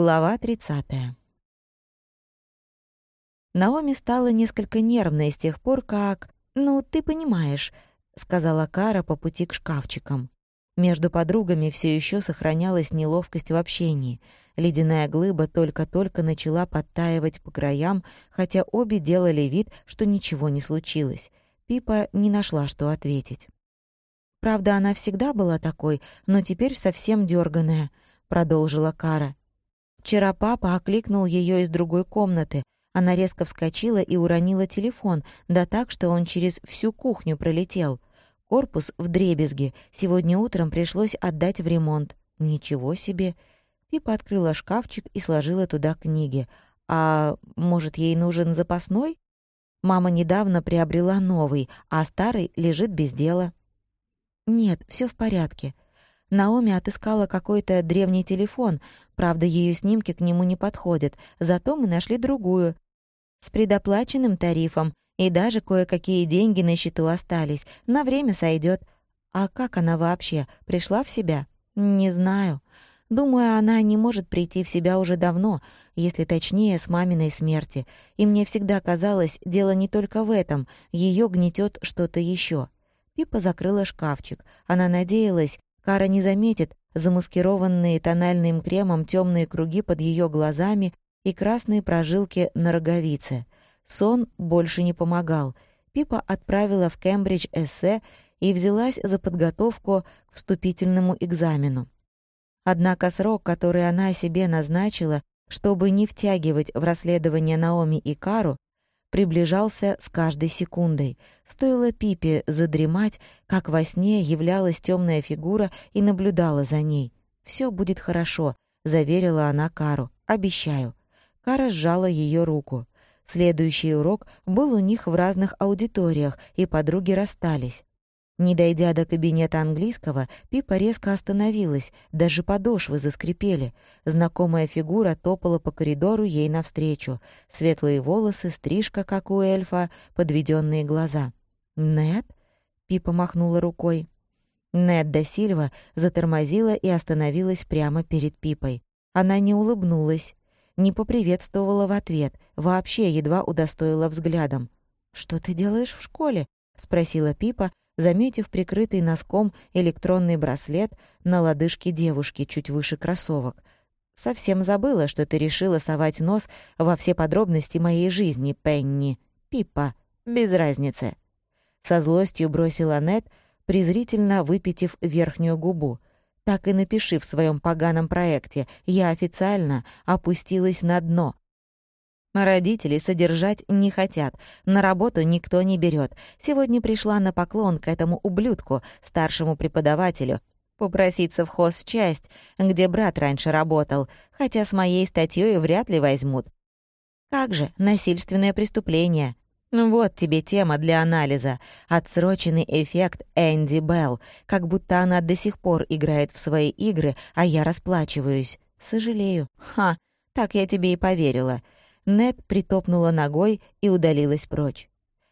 Глава 30. Наоми стала несколько нервной с тех пор, как... «Ну, ты понимаешь», — сказала Кара по пути к шкафчикам. Между подругами все еще сохранялась неловкость в общении. Ледяная глыба только-только начала подтаивать по краям, хотя обе делали вид, что ничего не случилось. Пипа не нашла, что ответить. «Правда, она всегда была такой, но теперь совсем дерганая, продолжила Кара. Вчера папа окликнул ее из другой комнаты. Она резко вскочила и уронила телефон, да так, что он через всю кухню пролетел. Корпус в дребезге. Сегодня утром пришлось отдать в ремонт. Ничего себе. Пипа открыла шкафчик и сложила туда книги. А может, ей нужен запасной? Мама недавно приобрела новый, а старый лежит без дела. Нет, все в порядке. Наоми отыскала какой-то древний телефон, правда, ее снимки к нему не подходят, зато мы нашли другую, с предоплаченным тарифом, и даже кое-какие деньги на счету остались, на время сойдет. А как она вообще, пришла в себя? Не знаю. Думаю, она не может прийти в себя уже давно, если точнее, с маминой смерти. И мне всегда казалось, дело не только в этом, ее гнетет что-то еще. Пипа закрыла шкафчик. Она надеялась, Кара не заметит замаскированные тональным кремом темные круги под ее глазами и красные прожилки на роговице. Сон больше не помогал. Пипа отправила в Кембридж эссе и взялась за подготовку к вступительному экзамену. Однако срок, который она себе назначила, чтобы не втягивать в расследование Наоми и Кару, приближался с каждой секундой. Стоило Пипе задремать, как во сне являлась темная фигура и наблюдала за ней. «Все будет хорошо», — заверила она Кару. «Обещаю». Кара сжала ее руку. Следующий урок был у них в разных аудиториях, и подруги расстались. Не дойдя до кабинета английского, Пипа резко остановилась, даже подошвы заскрипели. Знакомая фигура топала по коридору ей навстречу. Светлые волосы, стрижка, как у эльфа, подведенные глаза. «Нет?» — Пипа махнула рукой. Нет да Сильва затормозила и остановилась прямо перед Пипой. Она не улыбнулась, не поприветствовала в ответ, вообще едва удостоила взглядом. «Что ты делаешь в школе?» — спросила Пипа, заметив прикрытый носком электронный браслет на лодыжке девушки чуть выше кроссовок. «Совсем забыла, что ты решила совать нос во все подробности моей жизни, Пенни. Пипа, без разницы». Со злостью бросила Нет, презрительно выпитив верхнюю губу. «Так и напиши в своем поганом проекте. Я официально опустилась на дно. Родители содержать не хотят, на работу никто не берет. Сегодня пришла на поклон к этому ублюдку, старшему преподавателю, попроситься в хозчасть, где брат раньше работал, хотя с моей статьей вряд ли возьмут. Как же, насильственное преступление. Вот тебе тема для анализа. Отсроченный эффект Энди Белл, как будто она до сих пор играет в свои игры, а я расплачиваюсь. Сожалею. Ха, так я тебе и поверила. Нед притопнула ногой и удалилась прочь.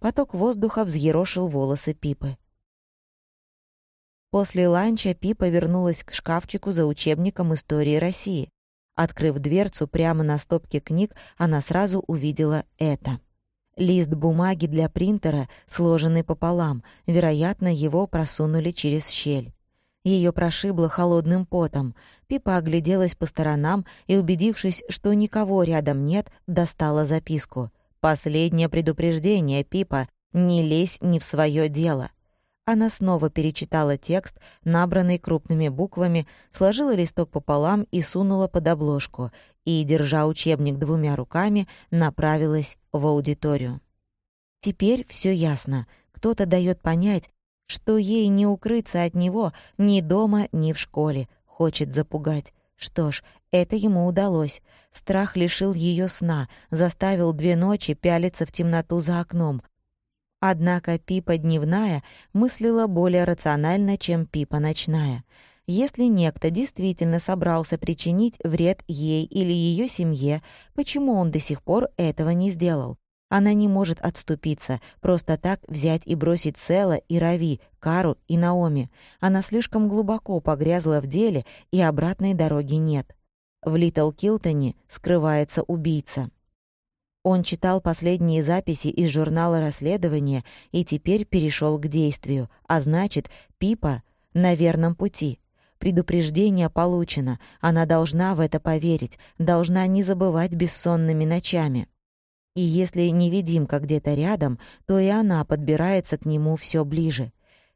Поток воздуха взъерошил волосы Пипы. После ланча Пипа вернулась к шкафчику за учебником истории России. Открыв дверцу прямо на стопке книг, она сразу увидела это. Лист бумаги для принтера, сложенный пополам, вероятно, его просунули через щель. Ее прошибло холодным потом. Пипа огляделась по сторонам и, убедившись, что никого рядом нет, достала записку. «Последнее предупреждение, Пипа. Не лезь не в свое дело». Она снова перечитала текст, набранный крупными буквами, сложила листок пополам и сунула под обложку, и, держа учебник двумя руками, направилась в аудиторию. Теперь все ясно. Кто-то дает понять, что ей не укрыться от него ни дома, ни в школе. Хочет запугать. Что ж, это ему удалось. Страх лишил ее сна, заставил две ночи пялиться в темноту за окном. Однако Пипа дневная мыслила более рационально, чем Пипа ночная. Если некто действительно собрался причинить вред ей или ее семье, почему он до сих пор этого не сделал? Она не может отступиться, просто так взять и бросить Села и Рави, Кару и Наоми. Она слишком глубоко погрязла в деле, и обратной дороги нет. В Литл Килтоне скрывается убийца. Он читал последние записи из журнала расследования и теперь перешел к действию, а значит, Пипа на верном пути. Предупреждение получено, она должна в это поверить, должна не забывать бессонными ночами. И если невидимка где-то рядом, то и она подбирается к нему все ближе.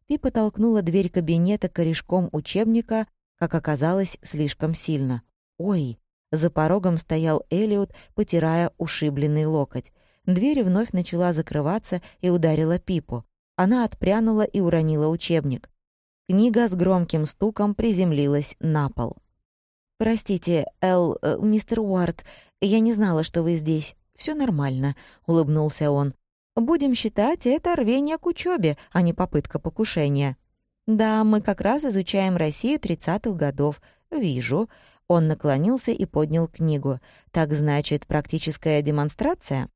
Пипа толкнула дверь кабинета корешком учебника, как оказалось, слишком сильно. «Ой!» За порогом стоял Элиот, потирая ушибленный локоть. Дверь вновь начала закрываться и ударила Пипу. Она отпрянула и уронила учебник. Книга с громким стуком приземлилась на пол. «Простите, Эл, э, мистер Уарт, я не знала, что вы здесь. Все нормально», — улыбнулся он. «Будем считать это рвение к учебе, а не попытка покушения». «Да, мы как раз изучаем Россию тридцатых годов. Вижу». Он наклонился и поднял книгу. «Так значит, практическая демонстрация?»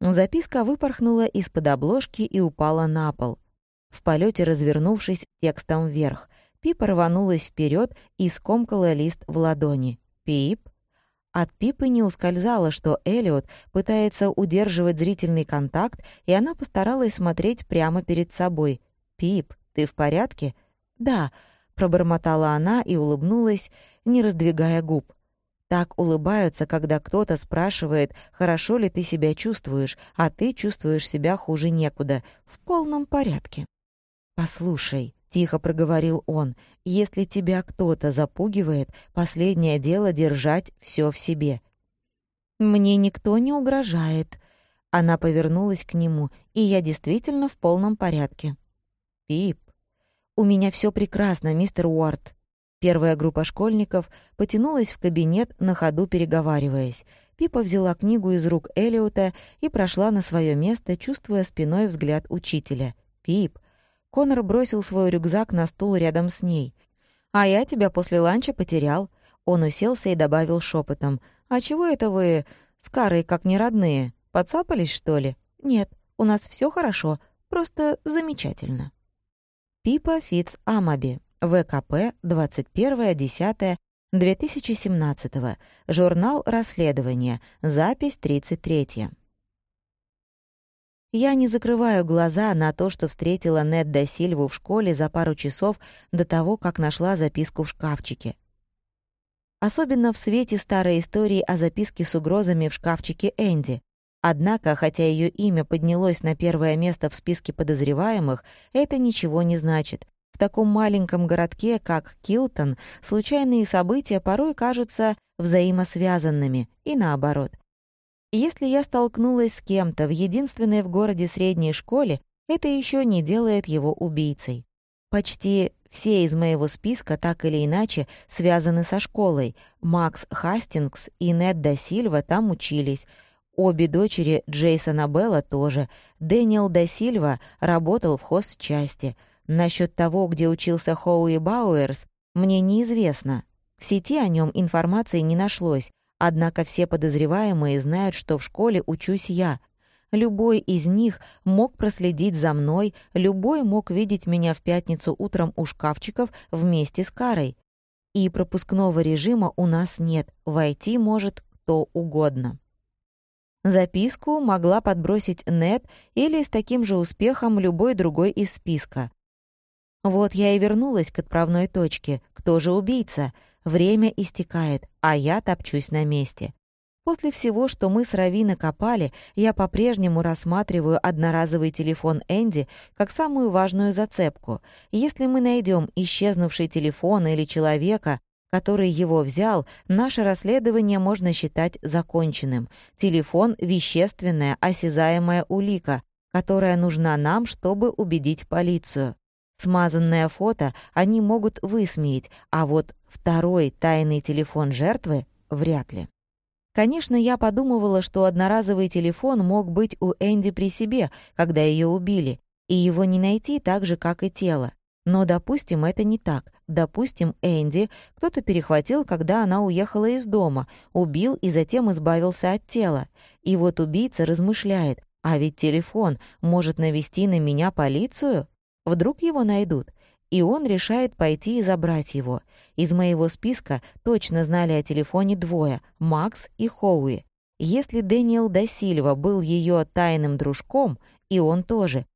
Записка выпорхнула из-под обложки и упала на пол в полете развернувшись текстом вверх. Пипа рванулась вперед и скомкала лист в ладони. «Пип?» От Пипы не ускользало, что Элиот пытается удерживать зрительный контакт, и она постаралась смотреть прямо перед собой. «Пип, ты в порядке?» «Да», — пробормотала она и улыбнулась, не раздвигая губ. Так улыбаются, когда кто-то спрашивает, хорошо ли ты себя чувствуешь, а ты чувствуешь себя хуже некуда, в полном порядке. «Послушай», — тихо проговорил он, — «если тебя кто-то запугивает, последнее дело держать все в себе». «Мне никто не угрожает». Она повернулась к нему, и я действительно в полном порядке. «Пип, у меня все прекрасно, мистер Уорд». Первая группа школьников потянулась в кабинет, на ходу переговариваясь. Пипа взяла книгу из рук Элиота и прошла на свое место, чувствуя спиной взгляд учителя. «Пип, Конор бросил свой рюкзак на стул рядом с ней. «А я тебя после ланча потерял». Он уселся и добавил шепотом. «А чего это вы с Карой как не родные? Подцапались, что ли?» «Нет, у нас все хорошо, просто замечательно». Пипа Фитц Амаби. ВКП 21.10.2017. Журнал расследования. Запись 33. Я не закрываю глаза на то, что встретила Нед да Сильву в школе за пару часов до того, как нашла записку в шкафчике. Особенно в свете старой истории о записке с угрозами в шкафчике Энди. Однако, хотя ее имя поднялось на первое место в списке подозреваемых, это ничего не значит. В таком маленьком городке, как Килтон, случайные события порой кажутся взаимосвязанными, и наоборот. Если я столкнулась с кем-то в единственной в городе средней школе, это еще не делает его убийцей. Почти все из моего списка так или иначе связаны со школой. Макс Хастингс и Нед да Сильва там учились. Обе дочери Джейсона Белла тоже. Дэниел да Сильва работал в хозчасти. Насчет того, где учился Хоуи Бауэрс, мне неизвестно. В сети о нем информации не нашлось, Однако все подозреваемые знают, что в школе учусь я. Любой из них мог проследить за мной, любой мог видеть меня в пятницу утром у шкафчиков вместе с Карой. И пропускного режима у нас нет, войти может кто угодно. Записку могла подбросить Нет или с таким же успехом любой другой из списка. Вот я и вернулась к отправной точке. Кто же убийца? Время истекает, а я топчусь на месте. После всего, что мы с Рави накопали, я по-прежнему рассматриваю одноразовый телефон Энди как самую важную зацепку. Если мы найдем исчезнувший телефон или человека, который его взял, наше расследование можно считать законченным. Телефон — вещественная, осязаемая улика, которая нужна нам, чтобы убедить полицию. Смазанное фото они могут высмеять, а вот второй тайный телефон жертвы — вряд ли. Конечно, я подумывала, что одноразовый телефон мог быть у Энди при себе, когда ее убили, и его не найти так же, как и тело. Но, допустим, это не так. Допустим, Энди кто-то перехватил, когда она уехала из дома, убил и затем избавился от тела. И вот убийца размышляет, а ведь телефон может навести на меня полицию? Вдруг его найдут? И он решает пойти и забрать его. Из моего списка точно знали о телефоне двое — Макс и Хоуи. Если Дэниел Дасильва был ее тайным дружком, и он тоже.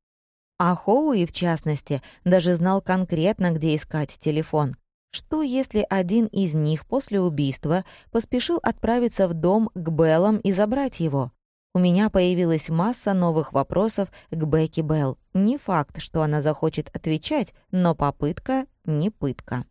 А Хоуи, в частности, даже знал конкретно, где искать телефон. Что, если один из них после убийства поспешил отправиться в дом к Беллам и забрать его? У меня появилась масса новых вопросов к Бекки Белл. Не факт, что она захочет отвечать, но попытка не пытка.